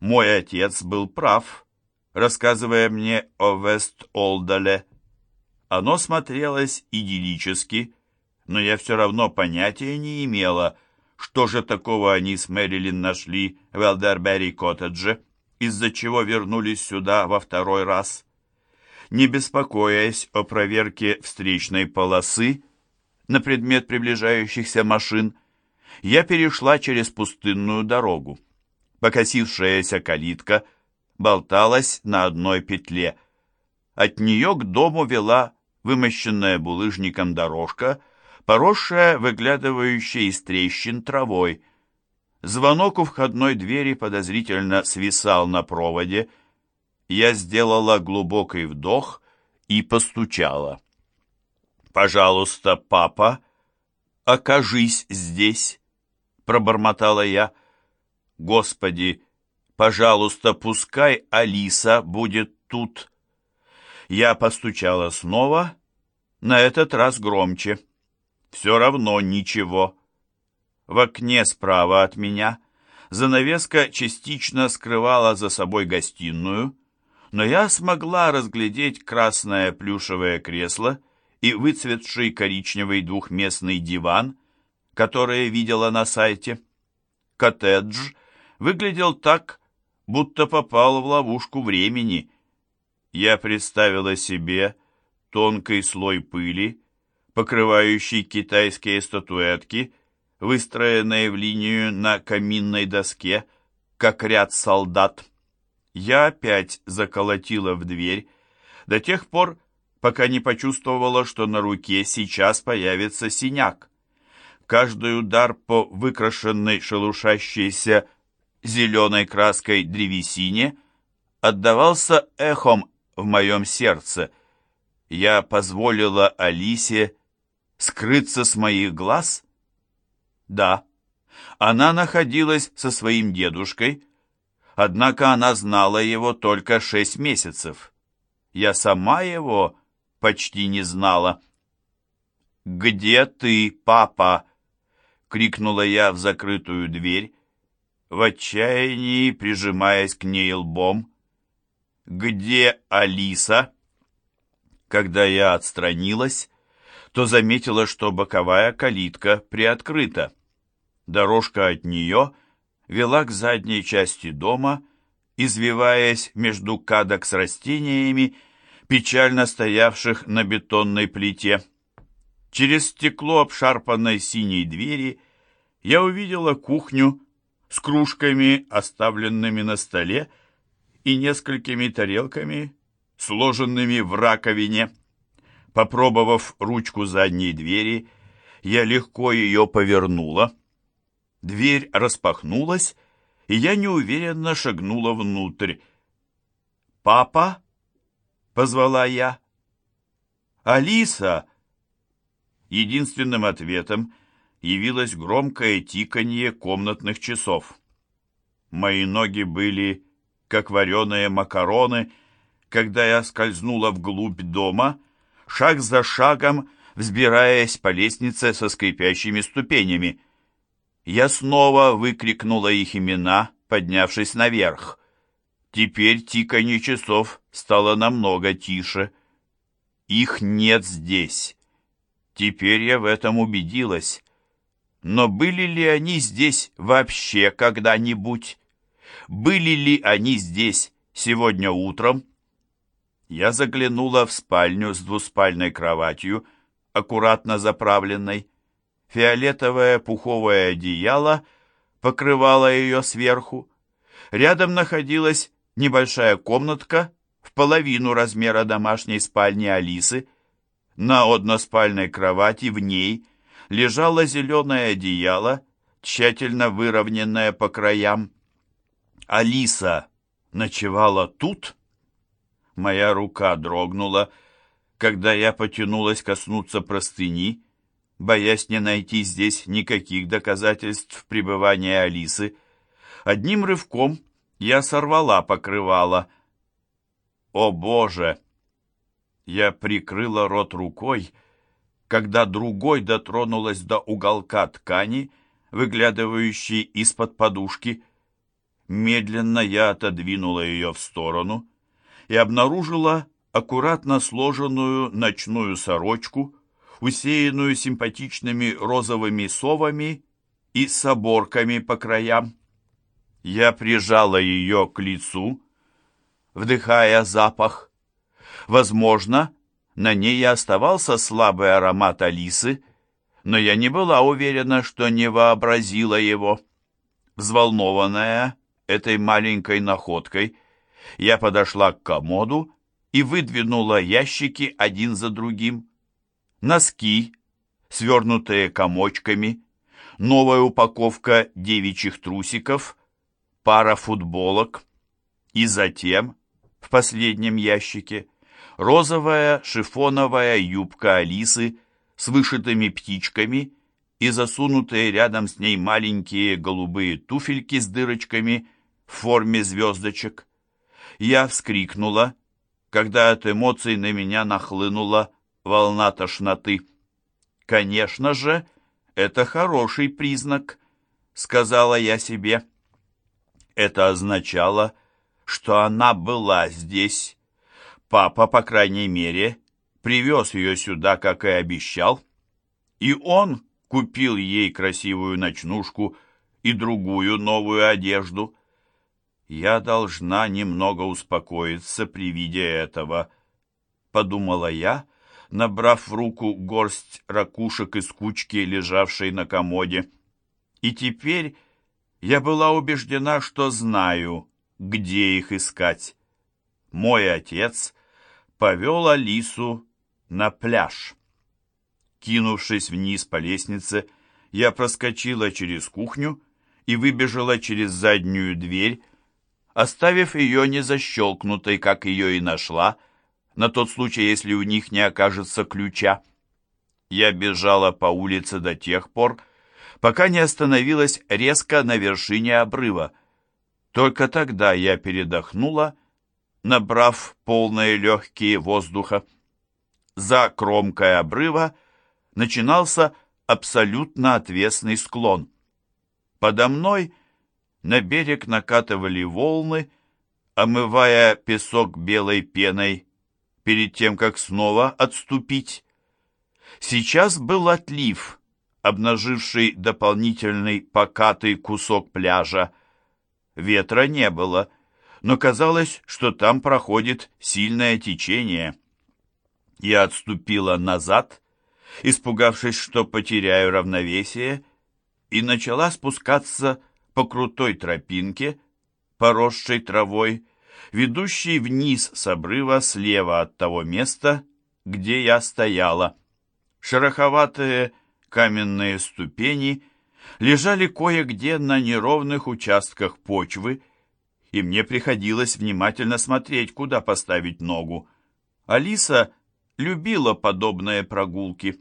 Мой отец был прав, рассказывая мне о Вест-Олдале. Оно смотрелось идиллически, но я все равно понятия не имела, что же такого они с Мэрилин нашли в Элдербери-коттедже, из-за чего вернулись сюда во второй раз. Не беспокоясь о проверке встречной полосы на предмет приближающихся машин, я перешла через пустынную дорогу. Покосившаяся калитка болталась на одной петле. От нее к дому вела вымощенная булыжником дорожка, поросшая выглядывающей из трещин травой. Звонок у входной двери подозрительно свисал на проводе. Я сделала глубокий вдох и постучала. «Пожалуйста, папа, окажись здесь», — пробормотала я. «Господи, пожалуйста, пускай Алиса будет тут». Я постучала снова, на этот раз громче. Все равно ничего. В окне справа от меня занавеска частично скрывала за собой гостиную, но я смогла разглядеть красное плюшевое кресло и выцветший коричневый двухместный диван, который видела на сайте. Коттедж выглядел так, будто попал в ловушку времени. Я представила себе тонкий слой пыли, покрывающий китайские статуэтки, выстроенные в линию на каминной доске, как ряд солдат. Я опять заколотила в дверь до тех пор, пока не почувствовала, что на руке сейчас появится синяк. Каждый удар по выкрашенной шелушащейся зеленой краской древесине отдавался эхом в моем сердце. Я позволила Алисе скрыться с моих глаз? Да, она находилась со своим дедушкой, однако она знала его только шесть месяцев. Я сама его почти не знала. «Где ты, папа?» — крикнула я в закрытую дверь, в отчаянии прижимаясь к ней лбом. «Где Алиса?» Когда я отстранилась, то заметила, что боковая калитка приоткрыта. Дорожка от нее вела к задней части дома, извиваясь между кадок с растениями, печально стоявших на бетонной плите. Через стекло обшарпанной синей двери я увидела кухню с кружками, оставленными на столе, и несколькими тарелками, сложенными в раковине. Попробовав ручку задней двери, я легко ее повернула. Дверь распахнулась, и я неуверенно шагнула внутрь. «Папа?» — позвала я. «Алиса!» Единственным ответом явилось громкое тиканье комнатных часов. Мои ноги были, как вареные макароны, когда я скользнула вглубь дома шаг за шагом взбираясь по лестнице со скрипящими ступенями. Я снова выкрикнула их имена, поднявшись наверх. Теперь тиканье часов стало намного тише. Их нет здесь. Теперь я в этом убедилась. Но были ли они здесь вообще когда-нибудь? Были ли они здесь сегодня утром? Я заглянула в спальню с двуспальной кроватью, аккуратно заправленной. Фиолетовое пуховое одеяло покрывало ее сверху. Рядом находилась небольшая комнатка в половину размера домашней спальни Алисы. На односпальной кровати в ней лежало зеленое одеяло, тщательно выровненное по краям. Алиса ночевала тут? Моя рука дрогнула, когда я потянулась коснуться простыни, боясь не найти здесь никаких доказательств пребывания Алисы. Одним рывком я сорвала покрывало. О, Боже! Я прикрыла рот рукой, когда другой дотронулась до уголка ткани, выглядывающей из-под подушки. Медленно я отодвинула ее в сторону и обнаружила аккуратно сложенную ночную сорочку, усеянную симпатичными розовыми совами и с оборками по краям. Я прижала ее к лицу, вдыхая запах. Возможно, на ней и оставался слабый аромат Алисы, но я не была уверена, что не вообразила его. Взволнованная этой маленькой находкой, я подошла к комоду и выдвинула ящики один за другим. Носки, свернутые комочками, новая упаковка девичьих трусиков, пара футболок и затем, в последнем ящике, розовая шифоновая юбка Алисы с вышитыми птичками и засунутые рядом с ней маленькие голубые туфельки с дырочками в форме звездочек. Я вскрикнула, когда от эмоций на меня нахлынула волна тошноты. «Конечно же, это хороший признак», — сказала я себе. Это означало, что она была здесь. Папа, по крайней мере, привез ее сюда, как и обещал. И он купил ей красивую ночнушку и другую новую одежду. Я должна немного успокоиться при виде этого, подумала я, набрав в руку горсть ракушек из кучки, лежавшей на комоде. И теперь я была убеждена, что знаю, где их искать. Мой отец повел Алису на пляж. Кинувшись вниз по лестнице, я проскочила через кухню и выбежала через заднюю дверь, оставив ее незащелкнутой, как ее и нашла, на тот случай, если у них не окажется ключа. Я бежала по улице до тех пор, пока не остановилась резко на вершине обрыва. Только тогда я передохнула, набрав полные легкие воздуха. За кромкой обрыва начинался абсолютно отвесный склон. Подо мной на берег накатывали волны, омывая песок белой пеной перед тем, как снова отступить. Сейчас был отлив, обнаживший дополнительный покатый кусок пляжа. Ветра не было, но казалось, что там проходит сильное течение. Я отступила назад, испугавшись, что потеряю равновесие, и начала спускаться по крутой тропинке, поросшей травой, ведущей вниз с обрыва слева от того места, где я стояла. Шероховатые каменные ступени лежали кое-где на неровных участках почвы, и мне приходилось внимательно смотреть, куда поставить ногу. Алиса любила подобные прогулки.